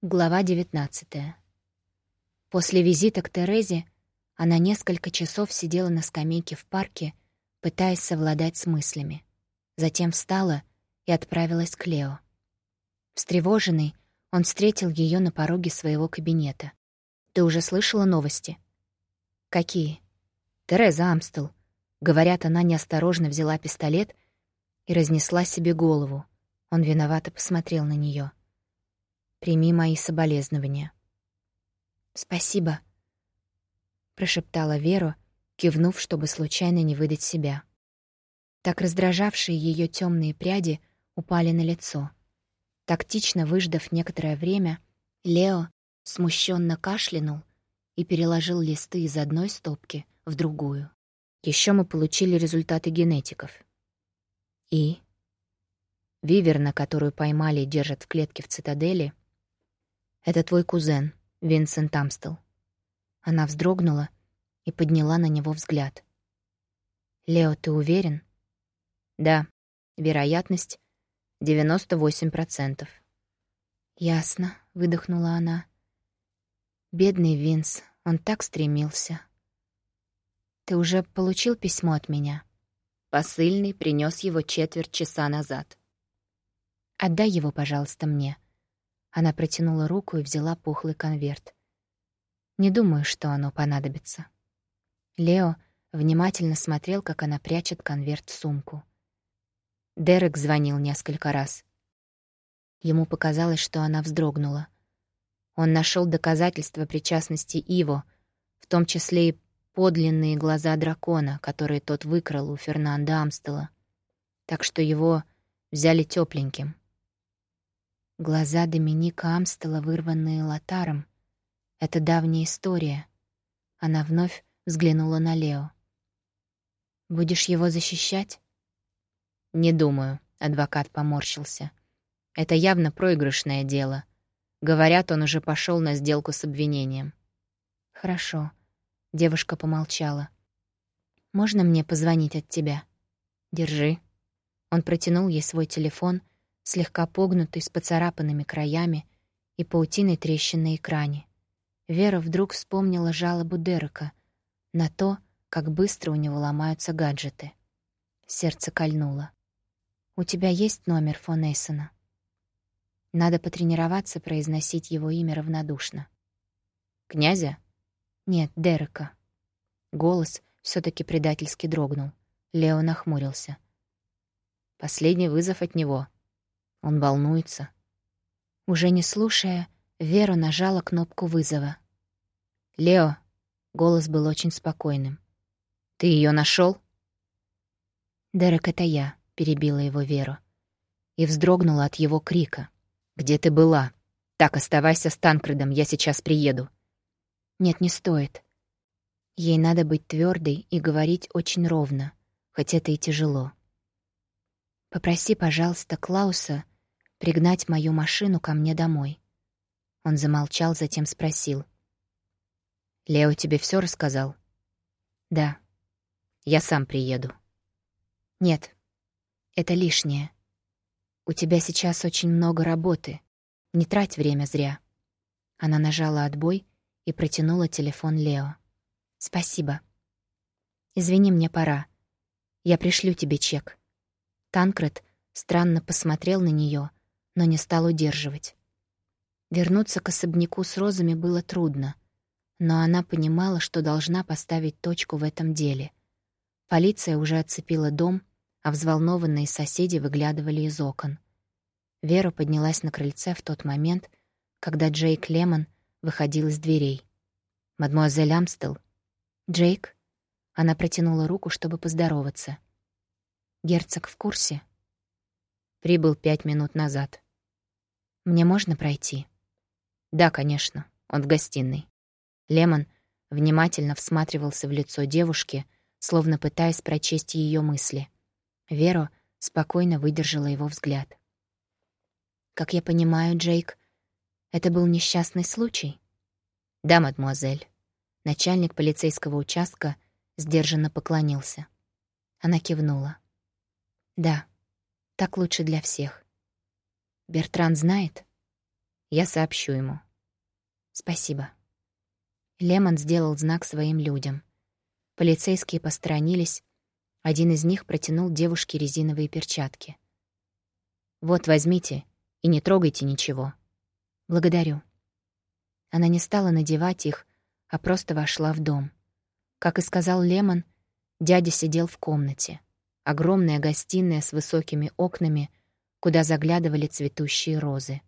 Глава 19. После визита к Терезе она несколько часов сидела на скамейке в парке, пытаясь совладать с мыслями. Затем встала и отправилась к Лео. Встревоженный, он встретил ее на пороге своего кабинета. «Ты уже слышала новости?» «Какие?» «Тереза Амстел». Говорят, она неосторожно взяла пистолет и разнесла себе голову. Он виновато посмотрел на нее. Прими мои соболезнования». «Спасибо», — прошептала Вера, кивнув, чтобы случайно не выдать себя. Так раздражавшие ее темные пряди упали на лицо. Тактично выждав некоторое время, Лео смущенно кашлянул и переложил листы из одной стопки в другую. Еще мы получили результаты генетиков. И Виверна, которую поймали и держат в клетке в цитадели, это твой кузен, Винсент Амстел». Она вздрогнула и подняла на него взгляд. «Лео, ты уверен?» «Да, вероятность 98%. «Ясно», — выдохнула она. «Бедный Винс, он так стремился». «Ты уже получил письмо от меня?» Посыльный принес его четверть часа назад. «Отдай его, пожалуйста, мне», она протянула руку и взяла пухлый конверт. «Не думаю, что оно понадобится». Лео внимательно смотрел, как она прячет конверт в сумку. Дерек звонил несколько раз. Ему показалось, что она вздрогнула. Он нашел доказательства причастности Иво, в том числе и подлинные глаза дракона, которые тот выкрал у Фернанда Амстела. Так что его взяли тепленьким. Глаза Доминика Амстела, вырванные Лотаром. Это давняя история. Она вновь взглянула на Лео. «Будешь его защищать?» «Не думаю», — адвокат поморщился. «Это явно проигрышное дело. Говорят, он уже пошел на сделку с обвинением». «Хорошо», — девушка помолчала. «Можно мне позвонить от тебя?» «Держи». Он протянул ей свой телефон — слегка погнутый с поцарапанными краями и паутиной трещин на экране. Вера вдруг вспомнила жалобу Дерека на то, как быстро у него ломаются гаджеты. Сердце кольнуло. «У тебя есть номер фон Эйсона?» Надо потренироваться произносить его имя равнодушно. «Князя?» «Нет, Дерека». Голос все таки предательски дрогнул. Лео нахмурился. «Последний вызов от него», он волнуется. Уже не слушая, Вера нажала кнопку вызова. «Лео!» — голос был очень спокойным. «Ты ее нашел? «Дерек, это я», — перебила его Веру. И вздрогнула от его крика. «Где ты была? Так, оставайся с Танкредом, я сейчас приеду». «Нет, не стоит. Ей надо быть твердой и говорить очень ровно, хоть это и тяжело. Попроси, пожалуйста, Клауса пригнать мою машину ко мне домой. Он замолчал, затем спросил. «Лео тебе все рассказал?» «Да». «Я сам приеду». «Нет, это лишнее. У тебя сейчас очень много работы. Не трать время зря». Она нажала отбой и протянула телефон Лео. «Спасибо. Извини, мне пора. Я пришлю тебе чек». Танкред странно посмотрел на нее, но не стал удерживать. Вернуться к особняку с розами было трудно, но она понимала, что должна поставить точку в этом деле. Полиция уже оцепила дом, а взволнованные соседи выглядывали из окон. Вера поднялась на крыльце в тот момент, когда Джейк Лемон выходил из дверей. «Мадемуазель Амстел?» «Джейк?» Она протянула руку, чтобы поздороваться. «Герцог в курсе?» Прибыл пять минут назад. Мне можно пройти?» «Да, конечно. Он в гостиной». Лемон внимательно всматривался в лицо девушки, словно пытаясь прочесть ее мысли. Вера спокойно выдержала его взгляд. «Как я понимаю, Джейк, это был несчастный случай?» «Да, мадемуазель». Начальник полицейского участка сдержанно поклонился. Она кивнула. «Да, так лучше для всех. Бертран знает? Я сообщу ему. Спасибо. Лемон сделал знак своим людям. Полицейские посторонились. Один из них протянул девушке резиновые перчатки. «Вот, возьмите и не трогайте ничего». «Благодарю». Она не стала надевать их, а просто вошла в дом. Как и сказал Лемон, дядя сидел в комнате. Огромная гостиная с высокими окнами, куда заглядывали цветущие розы.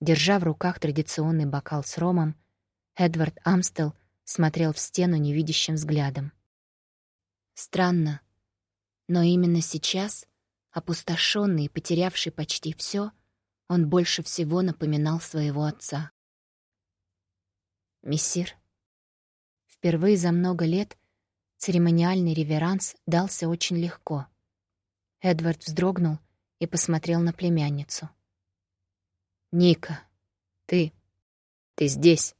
Держа в руках традиционный бокал с ромом, Эдвард Амстел смотрел в стену невидящим взглядом. Странно, но именно сейчас, опустошенный и потерявший почти все, он больше всего напоминал своего отца. «Мессир». Впервые за много лет церемониальный реверанс дался очень легко. Эдвард вздрогнул и посмотрел на племянницу. «Ника, ты... ты здесь?»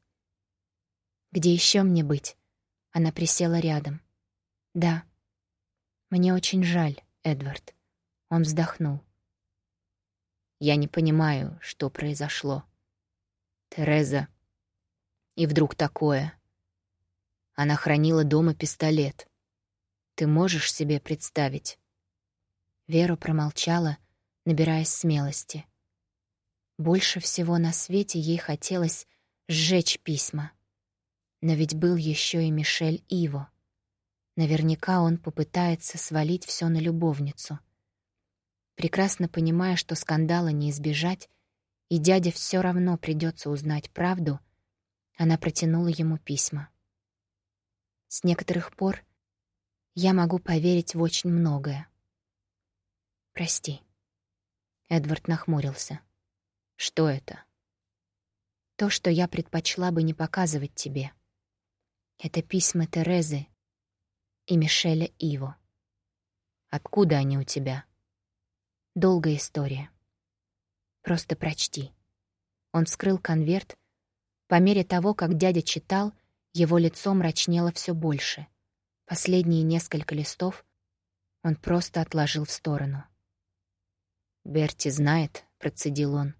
Где еще мне быть? Она присела рядом. Да. Мне очень жаль, Эдвард. Он вздохнул. Я не понимаю, что произошло. Тереза. И вдруг такое. Она хранила дома пистолет. Ты можешь себе представить? Вера промолчала, набираясь смелости. Больше всего на свете ей хотелось сжечь письма. Но ведь был еще и Мишель Иво. Наверняка он попытается свалить все на любовницу. Прекрасно понимая, что скандала не избежать, и дяде все равно придется узнать правду, она протянула ему письма. С некоторых пор я могу поверить в очень многое. Прости. Эдвард нахмурился. Что это? То, что я предпочла бы не показывать тебе. Это письма Терезы и Мишеля Иво. Откуда они у тебя? Долгая история. Просто прочти. Он вскрыл конверт. По мере того, как дядя читал, его лицо мрачнело все больше. Последние несколько листов он просто отложил в сторону. «Берти знает», — процедил он.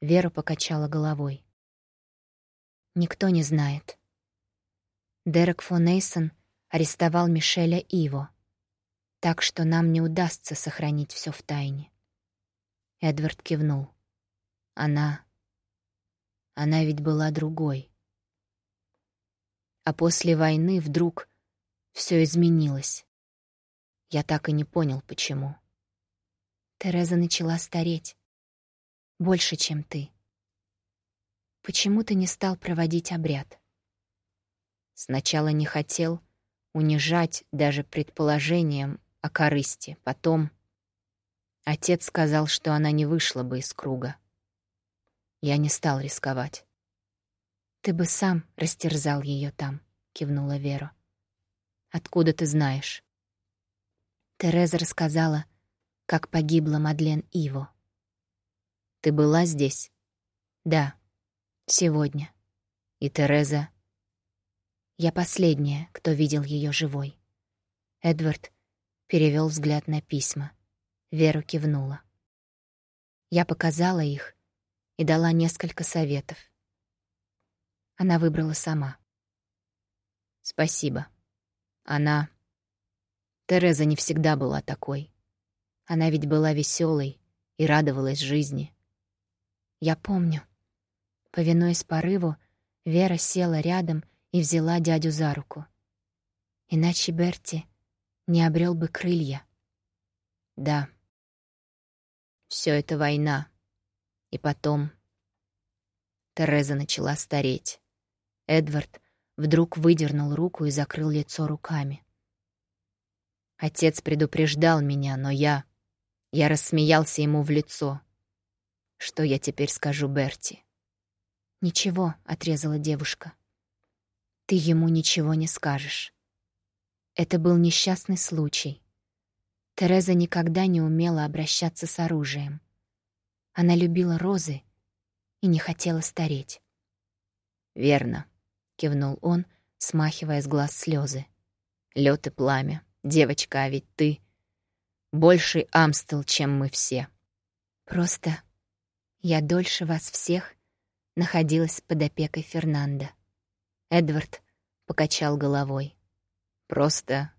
Вера покачала головой. «Никто не знает. Дерек фон Эйсон арестовал Мишеля Иво, так что нам не удастся сохранить все в тайне. Эдвард кивнул. Она... Она ведь была другой. А после войны вдруг все изменилось. Я так и не понял, почему. Тереза начала стареть. Больше, чем ты. Почему ты не стал проводить обряд? Сначала не хотел унижать даже предположением о корысти. Потом отец сказал, что она не вышла бы из круга. Я не стал рисковать. «Ты бы сам растерзал ее там», — кивнула Вера. «Откуда ты знаешь?» Тереза рассказала, как погибла Мадлен Иво. «Ты была здесь?» «Да, сегодня». И Тереза я последняя, кто видел ее живой. Эдвард перевел взгляд на письма. Вера кивнула. Я показала их и дала несколько советов. Она выбрала сама. Спасибо. Она... Тереза не всегда была такой. Она ведь была веселой и радовалась жизни. Я помню. Повинуясь порыву, Вера села рядом и взяла дядю за руку. Иначе Берти не обрел бы крылья. Да, все это война. И потом... Тереза начала стареть. Эдвард вдруг выдернул руку и закрыл лицо руками. Отец предупреждал меня, но я... Я рассмеялся ему в лицо. Что я теперь скажу Берти? «Ничего», — отрезала девушка ты ему ничего не скажешь. Это был несчастный случай. Тереза никогда не умела обращаться с оружием. Она любила розы и не хотела стареть. «Верно», — кивнул он, смахивая с глаз слезы. Лед и пламя. Девочка, а ведь ты... Больший Амстел, чем мы все. Просто я дольше вас всех находилась под опекой Фернанда. Эдвард покачал головой. «Просто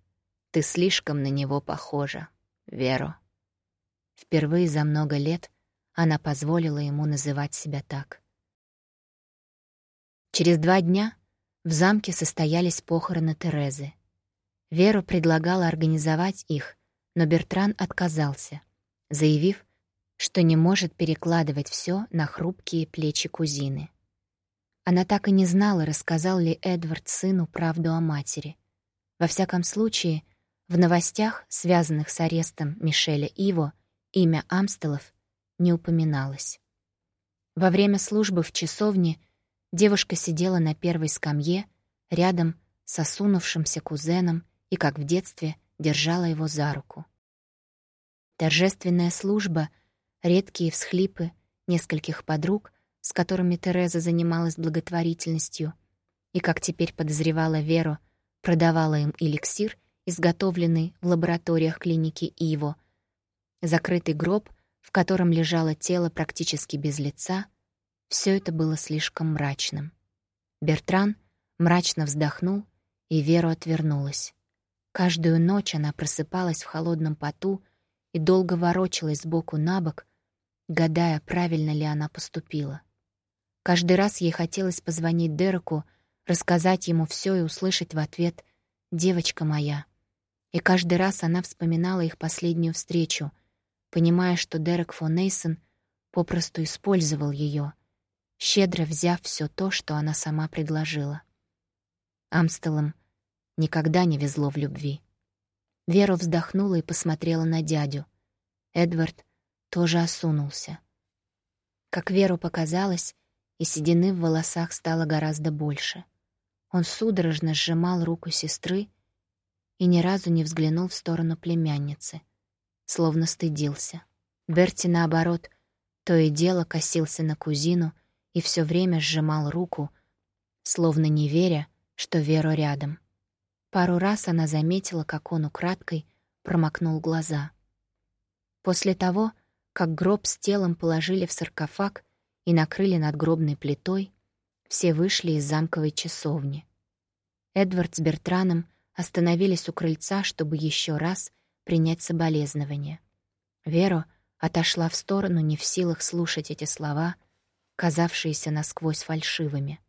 ты слишком на него похожа, Веро». Впервые за много лет она позволила ему называть себя так. Через два дня в замке состоялись похороны Терезы. Веру предлагала организовать их, но Бертран отказался, заявив, что не может перекладывать все на хрупкие плечи кузины. Она так и не знала, рассказал ли Эдвард сыну правду о матери. Во всяком случае, в новостях, связанных с арестом Мишеля Иво, имя Амстелов не упоминалось. Во время службы в часовне девушка сидела на первой скамье рядом с осунувшимся кузеном и, как в детстве, держала его за руку. Торжественная служба — редкие всхлипы нескольких подруг, с которыми Тереза занималась благотворительностью, и, как теперь подозревала Веру, продавала им эликсир, изготовленный в лабораториях клиники Иво, закрытый гроб, в котором лежало тело практически без лица, все это было слишком мрачным. Бертран мрачно вздохнул, и Веру отвернулась. Каждую ночь она просыпалась в холодном поту и долго ворочалась сбоку на бок, гадая, правильно ли она поступила. Каждый раз ей хотелось позвонить Дереку, рассказать ему все и услышать в ответ «девочка моя». И каждый раз она вспоминала их последнюю встречу, понимая, что Дерек фон Нейсон попросту использовал ее, щедро взяв все то, что она сама предложила. Амстелам никогда не везло в любви. Вера вздохнула и посмотрела на дядю. Эдвард тоже осунулся. Как Веру показалось, и седины в волосах стало гораздо больше. Он судорожно сжимал руку сестры и ни разу не взглянул в сторону племянницы, словно стыдился. Берти, наоборот, то и дело косился на кузину и все время сжимал руку, словно не веря, что Веру рядом. Пару раз она заметила, как он украдкой промокнул глаза. После того, как гроб с телом положили в саркофаг и накрыли надгробной плитой, все вышли из замковой часовни. Эдвард с Бертраном остановились у крыльца, чтобы еще раз принять соболезнования. Вера отошла в сторону, не в силах слушать эти слова, казавшиеся насквозь фальшивыми.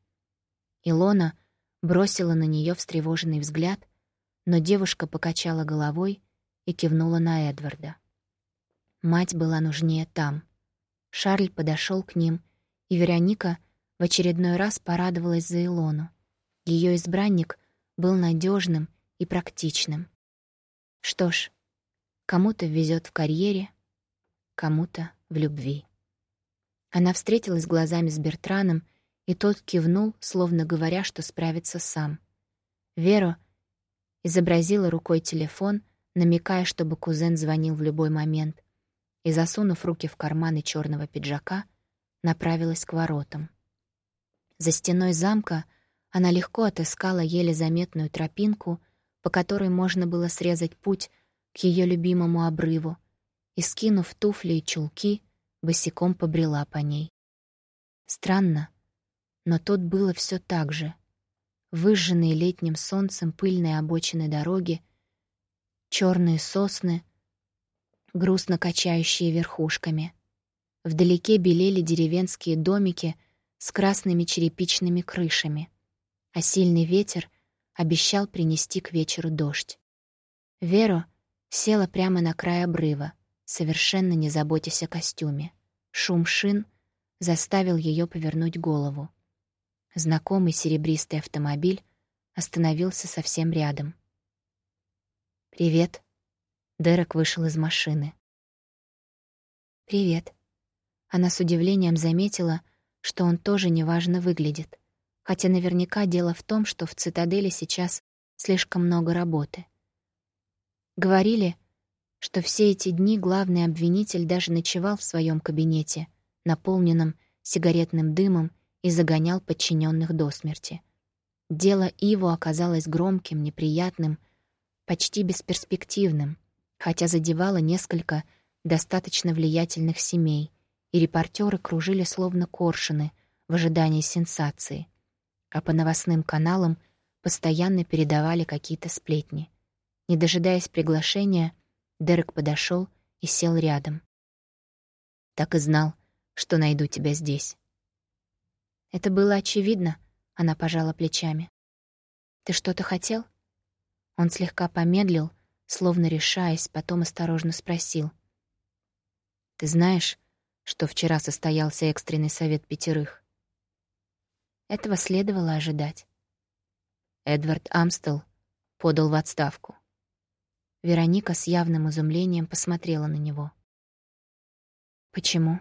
Илона бросила на нее встревоженный взгляд, но девушка покачала головой и кивнула на Эдварда. Мать была нужнее там. Шарль подошел к ним, и Вероника в очередной раз порадовалась за Илону. Ее избранник был надежным и практичным. Что ж, кому-то везет в карьере, кому-то в любви. Она встретилась глазами с Бертраном, и тот кивнул, словно говоря, что справится сам. Вера изобразила рукой телефон, намекая, чтобы кузен звонил в любой момент, и, засунув руки в карманы черного пиджака, направилась к воротам. За стеной замка она легко отыскала еле заметную тропинку, по которой можно было срезать путь к ее любимому обрыву, и, скинув туфли и чулки, босиком побрела по ней. Странно, но тут было все так же. Выжженные летним солнцем пыльные обочины дороги, черные сосны, грустно качающие верхушками. Вдалеке белели деревенские домики с красными черепичными крышами, а сильный ветер обещал принести к вечеру дождь. Веро села прямо на край обрыва, совершенно не заботясь о костюме. Шум шин заставил ее повернуть голову. Знакомый серебристый автомобиль остановился совсем рядом. «Привет», Дерек вышел из машины. «Привет». Она с удивлением заметила, что он тоже неважно выглядит, хотя наверняка дело в том, что в цитадели сейчас слишком много работы. Говорили, что все эти дни главный обвинитель даже ночевал в своем кабинете, наполненном сигаретным дымом, и загонял подчиненных до смерти. Дело Иво оказалось громким, неприятным, почти бесперспективным — хотя задевала несколько достаточно влиятельных семей, и репортеры кружили словно коршуны в ожидании сенсации, а по новостным каналам постоянно передавали какие-то сплетни. Не дожидаясь приглашения, Дерек подошел и сел рядом. «Так и знал, что найду тебя здесь». «Это было очевидно», — она пожала плечами. «Ты что-то хотел?» Он слегка помедлил, словно решаясь, потом осторожно спросил. «Ты знаешь, что вчера состоялся экстренный совет пятерых?» Этого следовало ожидать. Эдвард Амстел подал в отставку. Вероника с явным изумлением посмотрела на него. «Почему?»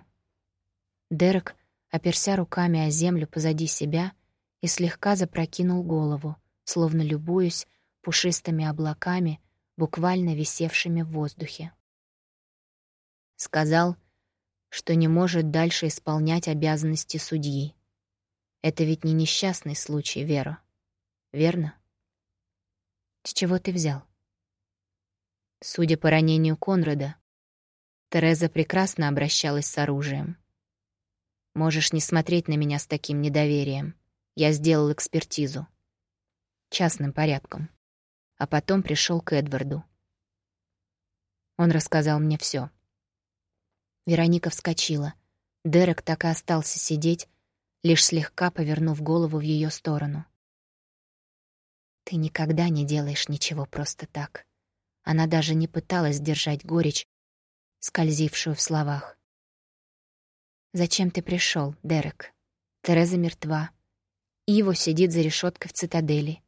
Дерек оперся руками о землю позади себя и слегка запрокинул голову, словно любуясь пушистыми облаками, буквально висевшими в воздухе. Сказал, что не может дальше исполнять обязанности судьи. Это ведь не несчастный случай, Вера. Верно? С чего ты взял? Судя по ранению Конрада, Тереза прекрасно обращалась с оружием. Можешь не смотреть на меня с таким недоверием. Я сделал экспертизу. Частным порядком. А потом пришел к Эдварду. Он рассказал мне все. Вероника вскочила. Дерек так и остался сидеть, лишь слегка повернув голову в ее сторону. «Ты никогда не делаешь ничего просто так». Она даже не пыталась держать горечь, скользившую в словах. «Зачем ты пришел, Дерек? Тереза мертва. Иво сидит за решеткой в цитадели.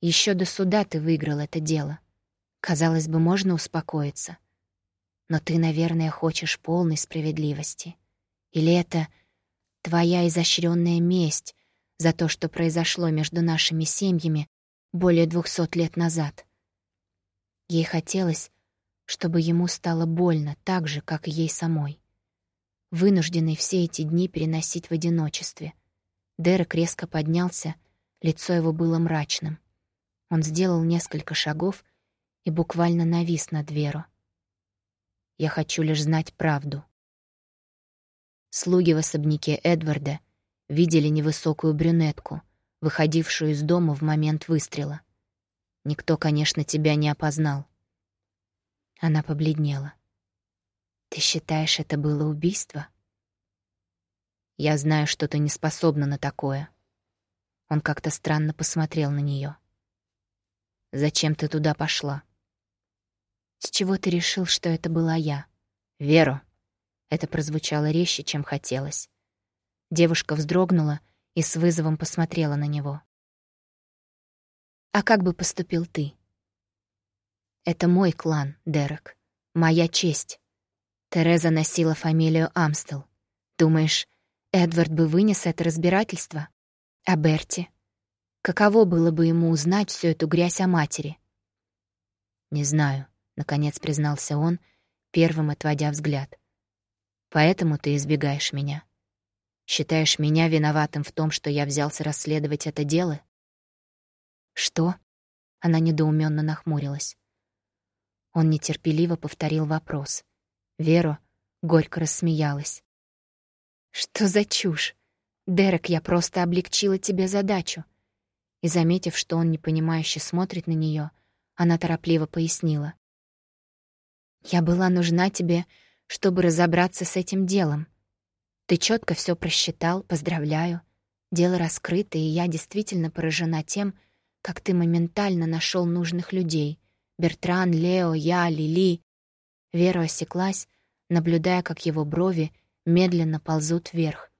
Еще до суда ты выиграл это дело. Казалось бы, можно успокоиться. Но ты, наверное, хочешь полной справедливости. Или это твоя изощренная месть за то, что произошло между нашими семьями более двухсот лет назад. Ей хотелось, чтобы ему стало больно так же, как и ей самой. Вынужденный все эти дни переносить в одиночестве. Дерек резко поднялся, лицо его было мрачным. Он сделал несколько шагов и буквально навис над Веру. «Я хочу лишь знать правду. Слуги в особняке Эдварда видели невысокую брюнетку, выходившую из дома в момент выстрела. Никто, конечно, тебя не опознал. Она побледнела. «Ты считаешь, это было убийство?» «Я знаю, что ты не способна на такое». Он как-то странно посмотрел на нее. «Зачем ты туда пошла?» «С чего ты решил, что это была я?» «Веру», это прозвучало резче, чем хотелось. Девушка вздрогнула и с вызовом посмотрела на него. «А как бы поступил ты?» «Это мой клан, Дерек. Моя честь. Тереза носила фамилию Амстел. Думаешь, Эдвард бы вынес это разбирательство? А Берти? Каково было бы ему узнать всю эту грязь о матери?» «Не знаю», — наконец признался он, первым отводя взгляд. Поэтому ты избегаешь меня. Считаешь меня виноватым в том, что я взялся расследовать это дело? Что? Она недоуменно нахмурилась. Он нетерпеливо повторил вопрос. Вера горько рассмеялась. «Что за чушь? Дерек, я просто облегчила тебе задачу». И, заметив, что он непонимающе смотрит на нее, она торопливо пояснила. «Я была нужна тебе, чтобы разобраться с этим делом. Ты четко все просчитал, поздравляю. Дело раскрыто, и я действительно поражена тем, как ты моментально нашел нужных людей. Бертран, Лео, я, Лили. Вера осеклась, наблюдая, как его брови медленно ползут вверх,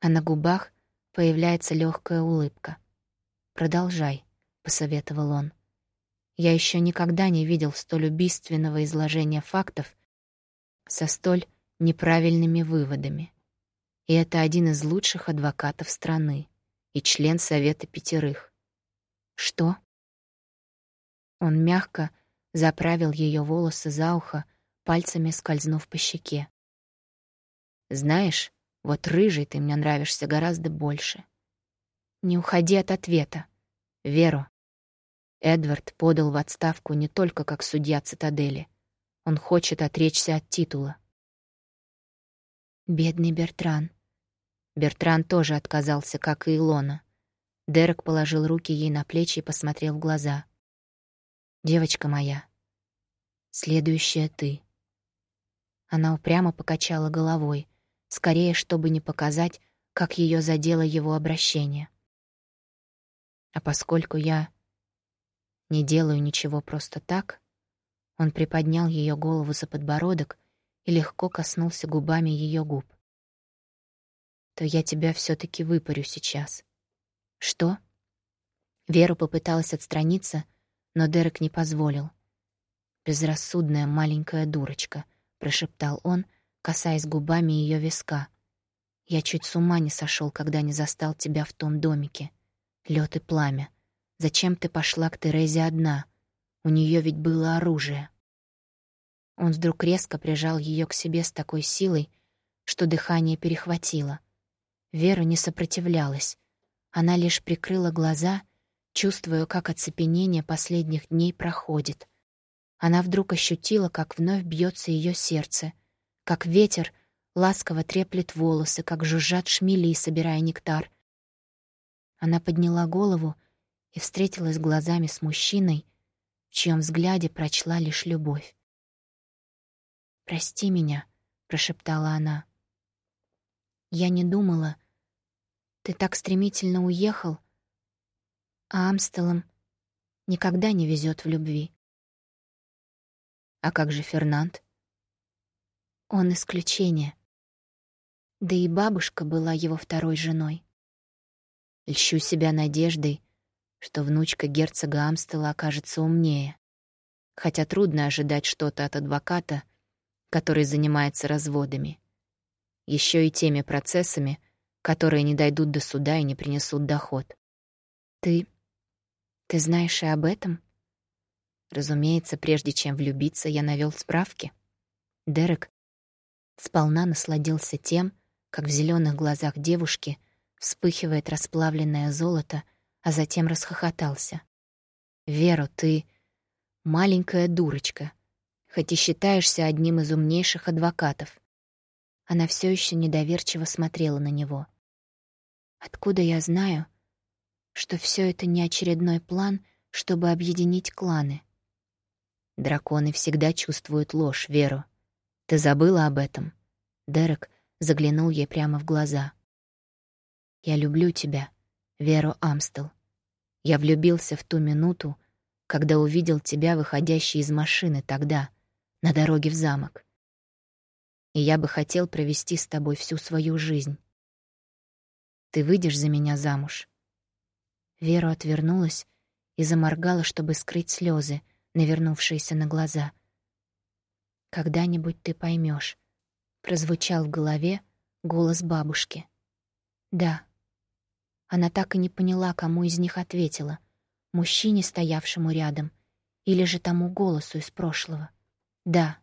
а на губах появляется легкая улыбка. «Продолжай», — посоветовал он. Я еще никогда не видел столь убийственного изложения фактов со столь неправильными выводами. И это один из лучших адвокатов страны и член Совета Пятерых. Что? Он мягко заправил ее волосы за ухо, пальцами скользнув по щеке. «Знаешь, вот рыжий ты мне нравишься гораздо больше. Не уходи от ответа. Веру. Эдвард подал в отставку не только как судья цитадели, он хочет отречься от титула. Бедный Бертран. Бертран тоже отказался, как и Илона. Дерек положил руки ей на плечи и посмотрел в глаза. «Девочка моя, следующая ты». Она упрямо покачала головой, скорее, чтобы не показать, как ее задело его обращение. А поскольку я не делаю ничего просто так, он приподнял ее голову за подбородок и легко коснулся губами ее губ. То я тебя все таки выпарю сейчас. Что? Вера попыталась отстраниться, но Дерек не позволил. «Безрассудная маленькая дурочка», — прошептал он, касаясь губами ее виска. «Я чуть с ума не сошел, когда не застал тебя в том домике. Лед и пламя. Зачем ты пошла к Терезе одна? У нее ведь было оружие». Он вдруг резко прижал ее к себе с такой силой, что дыхание перехватило. Вера не сопротивлялась. Она лишь прикрыла глаза, чувствуя, как оцепенение последних дней проходит. Она вдруг ощутила, как вновь бьется ее сердце, как ветер ласково треплет волосы, как жужжат шмели, собирая нектар. Она подняла голову и встретилась глазами с мужчиной, в чьем взгляде прочла лишь любовь. «Прости меня», — прошептала она. «Я не думала. Ты так стремительно уехал, а Амстелам никогда не везет в любви». «А как же Фернанд?» «Он исключение. Да и бабушка была его второй женой». Льщу себя надеждой, что внучка герцога Амстела окажется умнее. Хотя трудно ожидать что-то от адвоката, который занимается разводами. Еще и теми процессами, которые не дойдут до суда и не принесут доход. Ты... ты знаешь и об этом? Разумеется, прежде чем влюбиться, я навел справки. Дерек сполна насладился тем, как в зеленых глазах девушки вспыхивает расплавленное золото, а затем расхохотался. «Веру, ты маленькая дурочка, хоть и считаешься одним из умнейших адвокатов. Она все еще недоверчиво смотрела на него. Откуда я знаю, что все это не очередной план, чтобы объединить кланы? Драконы всегда чувствуют ложь, Веру. Ты забыла об этом? Дерек заглянул ей прямо в глаза. Я люблю тебя, Веру Амстел. Я влюбился в ту минуту, когда увидел тебя, выходящей из машины тогда — на дороге в замок. И я бы хотел провести с тобой всю свою жизнь. Ты выйдешь за меня замуж?» Вера отвернулась и заморгала, чтобы скрыть слезы, навернувшиеся на глаза. «Когда-нибудь ты поймешь, прозвучал в голове голос бабушки. «Да». Она так и не поняла, кому из них ответила — мужчине, стоявшему рядом, или же тому голосу из прошлого. Да,